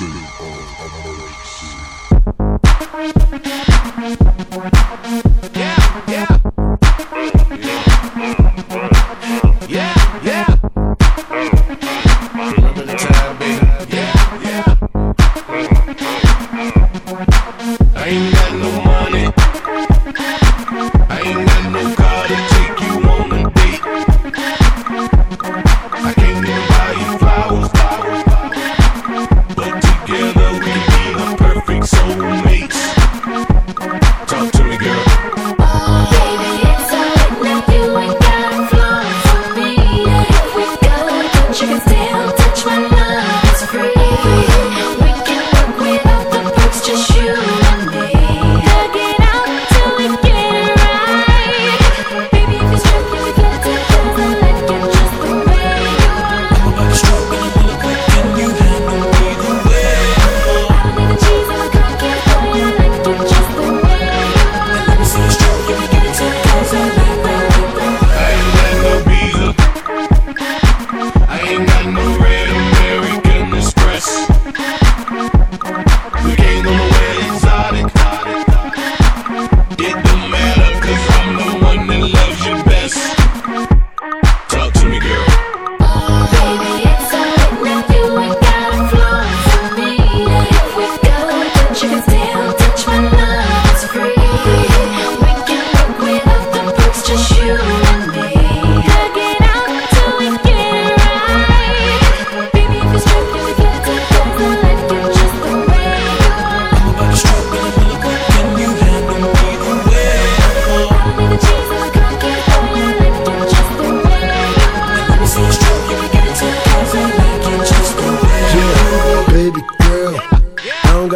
Yeah, yeah. Remember time, baby. Yeah, yeah.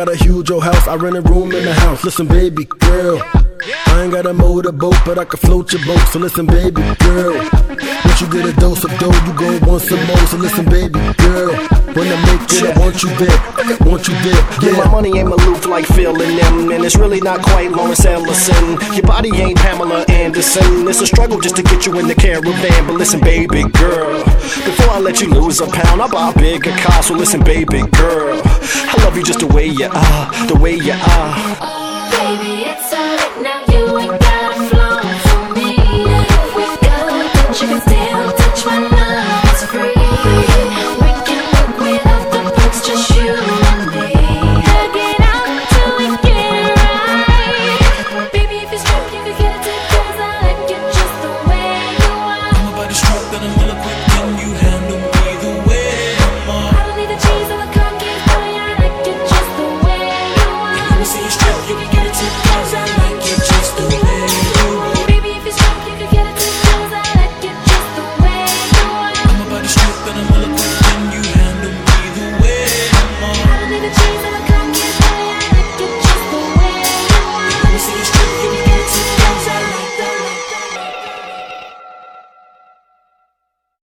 I got a huge old house, I rent a room in the house. Listen, baby girl. I ain't got a motorboat, but I can float your boat. So listen, baby girl. Once you get a dose of dough, you go want some more. So listen, baby girl. When I make it, I want you there. I want you there. Yeah, my money ain't Maloof like and them. And it's really not quite Lawrence Ellison. Your body ain't Pamela Anderson. It's a struggle just to get you in the caravan. But listen, baby girl. Before I let you lose a pound, I'll buy a bigger car. So listen, baby girl. I love you just the way you are, the way you are. Oh, baby, it's alright now you ain't. you handle me the way I'm on.